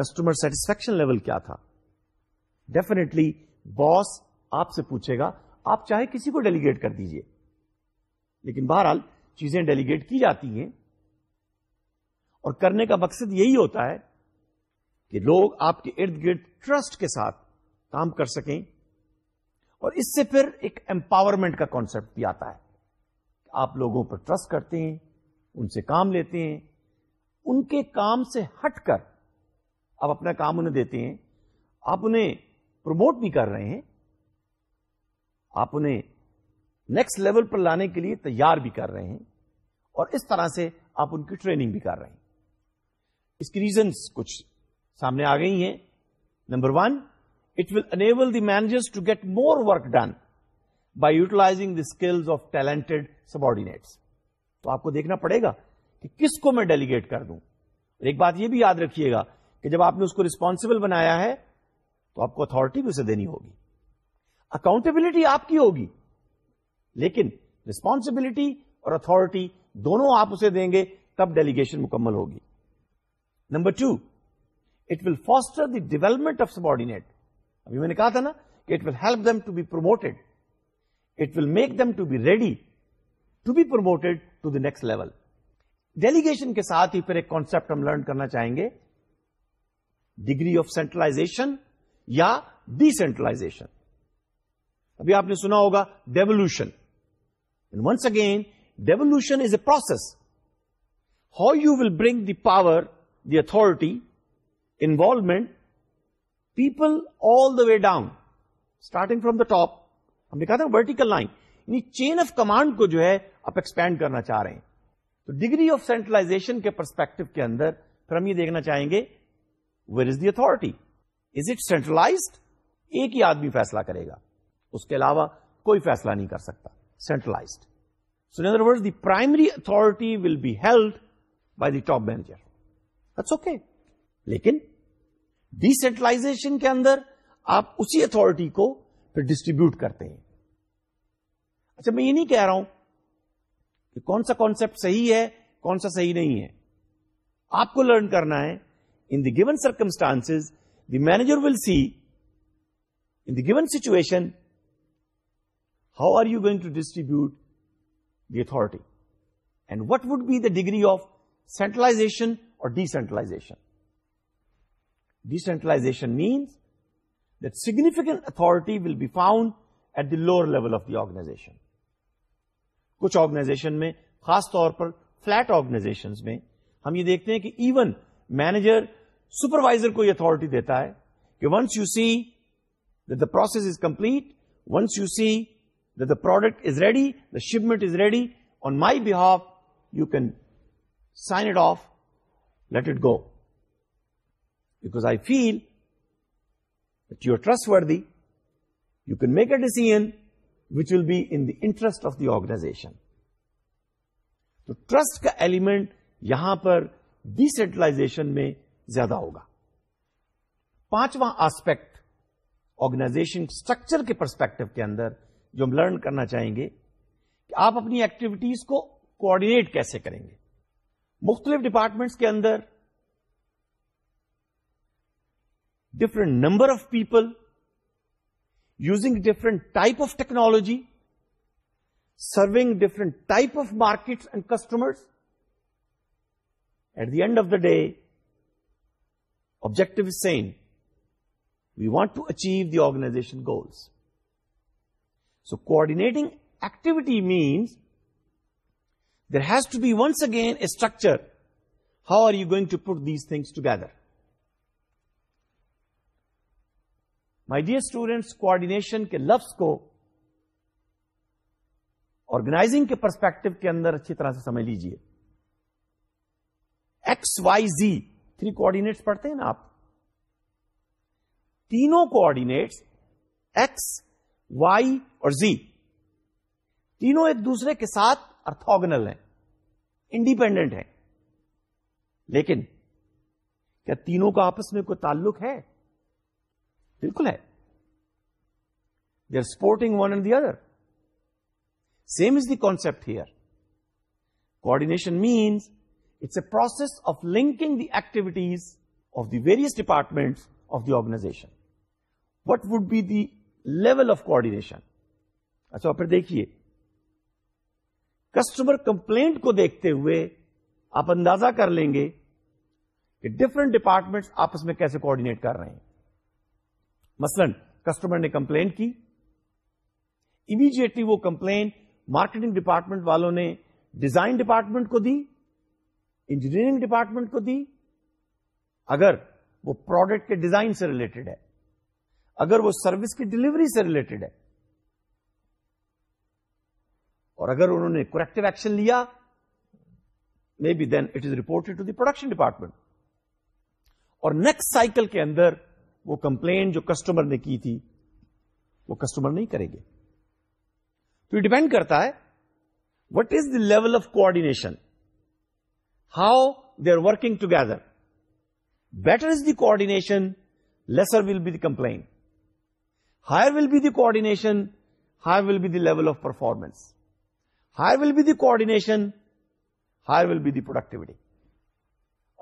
کسٹمر سیٹسفیکشن لیول کیا تھا ڈیفینیٹلی باس آپ سے پوچھے گا آپ چاہے کسی کو ڈیلیگیٹ کر دیجیے لیکن بہرحال چیزیں ڈیلیگیٹ کی جاتی ہیں اور کرنے کا مقصد یہی ہوتا ہے کہ لوگ آپ کے ارد گرد ٹرسٹ کے ساتھ کام کر سکیں اور اس سے پھر ایک امپاورمنٹ کا کانسیپٹ بھی آتا ہے آپ لوگوں پر ٹرسٹ کرتے ہیں ان سے کام لیتے ہیں ان کے کام سے ہٹ کر آپ اپنا کام انہیں دیتے ہیں آپ انہیں پروموٹ بھی کر رہے ہیں آپ انہیں نیکسٹ لیول پر لانے کے لیے تیار بھی کر رہے ہیں اور اس طرح سے آپ ان کی ٹریننگ بھی کر رہے ہیں اس کی ریزنس کچھ سامنے آ گئی ہیں number one will enable the managers to get work done by utilising the skills of talent subordinates تو آپ کو دیکھنا پڑے گا کہ کس کو میں ڈیلیگیٹ کر دوں اور ایک بات یہ بھی یاد رکھیے گا کہ جب آپ نے اس کو ریسپانسبل بنایا ہے تو آپ کو اتارٹی بھی اسے دینی ہوگی اکاؤنٹبلٹی آپ کی ہوگی لیکن ریسپانسبلٹی اور اتارٹی دونوں آپ اسے دیں گے تب ڈیلیگیشن مکمل ہوگی number two it will faster the development of subordinate ابھی میں نے کہا تھا نا کہ it will help them to be promoted it will make them to be ready to be promoted to the next level delegation کے ساتھ ہی پھر ایک کانسپٹ ہم لرن کرنا چاہیں گے ڈگری آف سینٹرلائزیشن یا ڈی سینٹرلائزیشن ابھی آپ نے سنا ہوگا devolution once again devolution is a process how you will bring the power the authority involvement people all the way down starting from the top ہم نے کہا تھا ورٹیکل لائن یعنی چین آف کمانڈ کو جو ہے آپ ایکسپینڈ کرنا چاہ رہے ہیں تو ڈگری آف سینٹرلائزیشن کے پرسپیکٹو کے اندر پھر ہم یہ دیکھنا چاہیں گے where is the authority is it centralised ایک ہی آدمی فیصلہ کرے گا اس کے علاوہ کوئی فیصلہ نہیں کر سکتا centralised so word the primary authority will be held by the top manager it's okay لیکن ڈیسینٹرلائزیشن کے اندر آپ اسی اتارٹی کو پھر ڈسٹریبیوٹ کرتے ہیں اچھا میں یہ نہیں کہہ رہا ہوں کہ کون سا کانسپٹ صحیح ہے کون سا صحیح نہیں ہے آپ کو لرن کرنا ہے in the given circumstance the manager will see in the given situation how are you going to distribute the authority and what would be the degree of centralisation اور decentralisation D centralisation means significant authority will be found at the lower level of the organization کچھ organization میں خاص طور پر فلٹ organization میں ہم یہ دیکھتے ہیں کہ ایون مینیجر سپروائزر کو یہ اتارٹی دیتا ہے کہ once you see the process is complete once you see the product is ready the shipment is ready on my behalf you can sign it off let it go trust we you can make a decision which will be interest of the organisation تو trust کا element یہاں پر decentralisation میں زیادہ ہوگا پانچواں aspect organisation structure کے perspective کے اندر جو ہم لرن کرنا چاہیں گے کہ آپ اپنی ایکٹیویٹیز کو کوڈینےٹ کیسے کریں گے مختلف ڈپارٹمنٹ کے اندر different number of people, using different type of technology, serving different type of markets and customers. At the end of the day, objective is same. We want to achieve the organization goals. So coordinating activity means there has to be once again a structure. How are you going to put these things together? My dear students coordination کے لفظ کو organising کے perspective کے اندر اچھی طرح سے سمجھ لیجیے تھری کوآڈینیٹس پڑھتے ہیں نا آپ تینوں کوآڈینیٹس ایکس وائی اور زی تینوں ایک دوسرے کے ساتھ ارتھوگنل ہیں انڈیپینڈنٹ ہیں لیکن کیا تینوں کا آپس میں کوئی تعلق ہے بالکل ہے they are supporting one and the other same is the concept here coordination means it's a process of linking the activities of the various department of the organization what would be the level of coordination اچھا پھر دیکھیے customer complaint کو دیکھتے ہوئے آپ اندازہ کر لیں گے کہ ڈفرنٹ ڈپارٹمنٹ آپس میں کیسے کوڈینےٹ کر رہے ہیں مثلا کسٹمر نے کمپلینٹ کی امیڈیٹلی وہ کمپلین مارکیٹنگ ڈپارٹمنٹ والوں نے ڈیزائن ڈپارٹمنٹ کو دی انجینئرنگ ڈپارٹمنٹ کو دی اگر وہ پروڈکٹ کے ڈیزائن سے ریلیٹڈ ہے اگر وہ سروس کی ڈلیوری سے ریلیٹڈ ہے اور اگر انہوں نے کریکٹو ایکشن لیا می be then it is reported to the production department اور نیکسٹ سائیکل کے اندر وہ کمپلین جو کسٹمر نے کی تھی وہ کسٹمر نہیں کریں گے تو ڈپینڈ کرتا ہے what is the level of coordination how they are working together better is the coordination lesser will be the complain higher will be the coordination higher will be the level of performance higher will be the coordination higher will be the productivity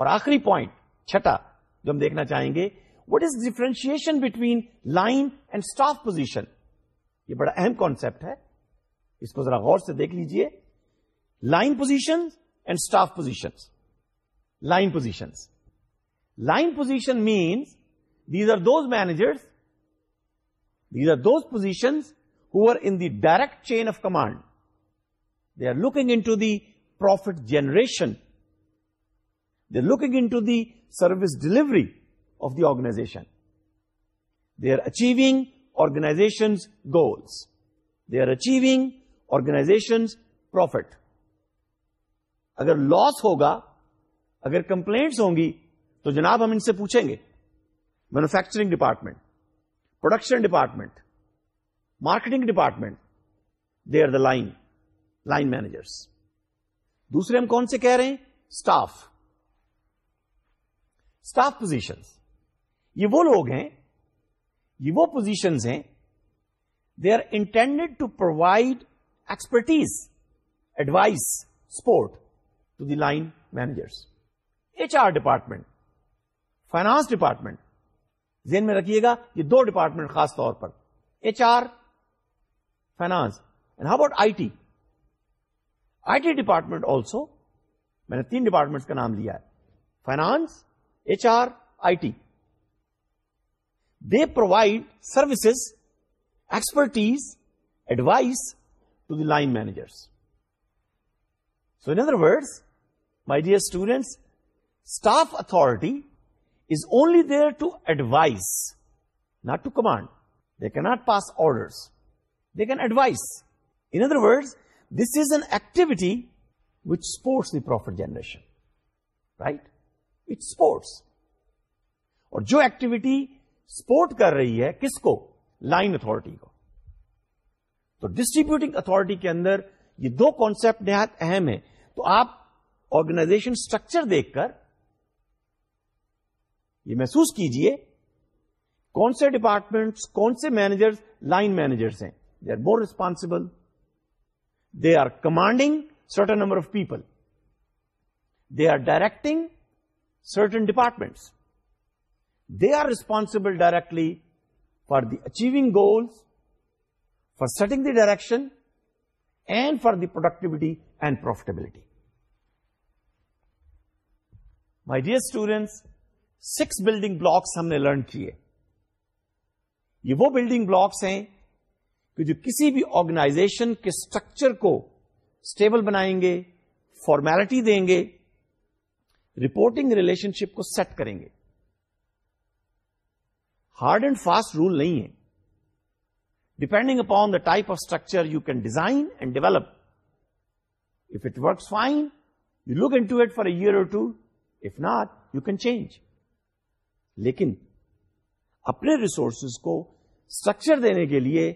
اور آخری point چھٹا جو ہم دیکھنا چاہیں گے what is differentiation between line and staff position یہ بڑا اہم کانسپٹ ہے اس کو ذرا غور سے دیکھ لیجیے line position and staff position line position line position means these are those managers these are those position who are in the direct chain of command they are looking in to the profit generation they are looking in to the service delivery the organisation they are achieving organization goals they are achieving آرگناس profit اگر loss ہوگا اگر complaints ہوں گی تو جناب ہم ان سے پوچھیں گے manufacturing department production department marketing department they are the line line managers دوسرے ہم کون سے کہہ رہے ہیں اسٹاف اسٹاف پوزیشنس یہ وہ لوگ ہیں یہ وہ پوزیشنز ہیں they are intended to provide expertise advice support to the line managers H R department finance department ذہن میں رکھیے گا یہ دو ڈپارٹمنٹ خاص طور پر H R finance and about I T I T department also میں نے تین ڈپارٹمنٹ کا نام لیا ہے finance H R I T They provide services, expertise, advice to the line managers. So in other words, my dear students, staff authority is only there to advise, not to command. They cannot pass orders. They can advise. In other words, this is an activity which supports the profit generation, right? It supports. और जो activity support کر رہی ہے کس کو line authority کو تو distributing authority کے اندر یہ دو کانسپٹ نہایت اہم ہے تو آپ آرگنائزیشن اسٹرکچر دیکھ کر یہ محسوس کیجئے کون سے ڈپارٹمنٹس کون سے مینیجر لائن مینیجرس ہیں they are more responsible they are commanding certain number of people they are directing certain departments they are responsible directly for the achieving goals for setting the direction and for the productivity and profitability my dear students six building blocks ہم نے learn کیے یہ وہ building blocks ہیں جو کسی بھی organization کے اسٹرکچر کو اسٹیبل بنائیں گے فارمیلٹی دیں گے رپورٹنگ ریلیشن شپ کو سیٹ کریں گے ہارڈ اینڈ فاسٹ رول نہیں ہے depending upon the type of structure you can design and develop if it works fine you look into it for a year or two if not you can change لیکن اپنے resources کو structure دینے کے لیے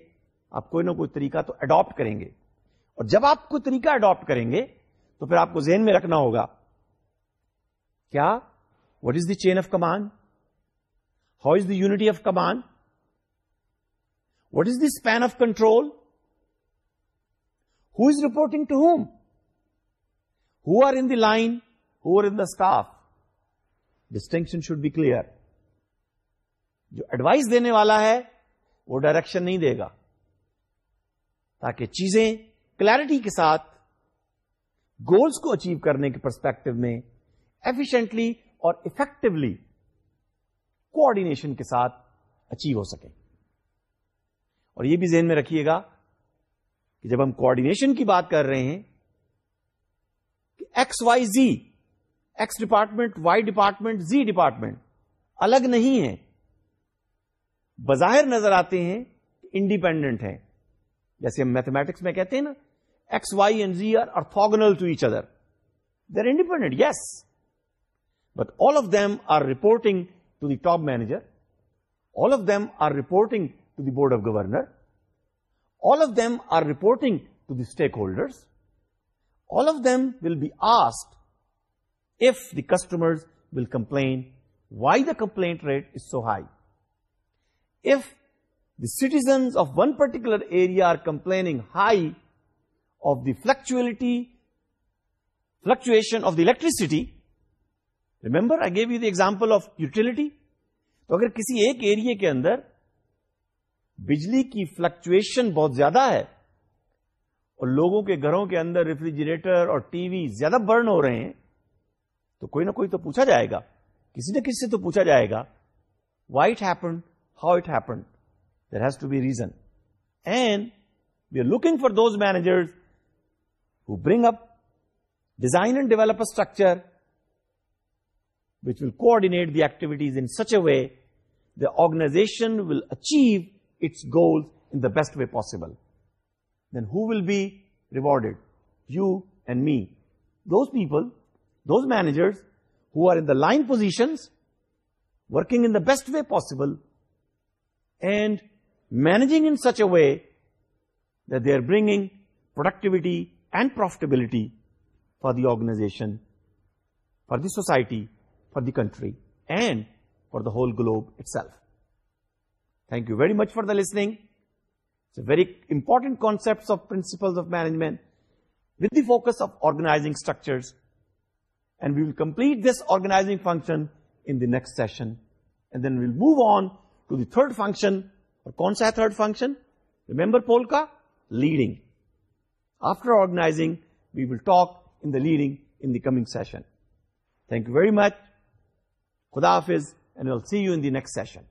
آپ کوئی نہ کوئی طریقہ تو اڈاپٹ کریں گے اور جب آپ کو اڈاپٹ کریں گے تو پھر آپ کو ذہن میں رکھنا ہوگا کیا what is the chain of command how is the unity of command what is span of control who is reporting to whom who are in line who are in the staff distinction should be clear جو advice دینے والا ہے وہ direction نہیں دے گا تاکہ چیزیں clarity کے ساتھ گولز کو اچیو کرنے کے پرسپیکٹو میں ایفیشنٹلی اور افیکٹولی کوآڈینیشن کے ساتھ اچیو ہو سکے اور یہ بھی ذہن میں رکھیے گا کہ جب ہم کوآڈینیشن کی بات کر رہے ہیں X X Y Z department Y department department Z الگ نہیں ہے بظاہر نظر آتے ہیں انڈیپینڈنٹ ہے جیسے ہم میتھمیٹکس میں کہتے ہیں نا X Y and Z are orthogonal to each other they are independent yes but all of them are reporting to the top manager. All of them are reporting to the Board of Governors. All of them are reporting to the stakeholders. All of them will be asked if the customers will complain, why the complaint rate is so high. If the citizens of one particular area are complaining high of the fluctuation of the electricity, remember I give you the example of utility تو اگر کسی ایک area کے اندر بجلی کی fluctuation بہت زیادہ ہے اور لوگوں کے گھروں کے اندر ریفریجریٹر اور ٹی وی زیادہ برن ہو رہے ہیں تو کوئی نہ کوئی تو پوچھا جائے گا کسی نہ کسی سے تو پوچھا جائے گا why it happen how it happened there has to be reason and we are looking for those managers who bring up design and develop structure which will coordinate the activities in such a way the organization will achieve its goals in the best way possible. Then who will be rewarded? You and me. Those people, those managers who are in the line positions, working in the best way possible and managing in such a way that they are bringing productivity and profitability for the organization, for the society, the country and for the whole globe itself thank you very much for the listening very important conceptual function third function اور کون سا ہے leading after آرگنا talk in leading session thank you very much حافظ and well see you in the next session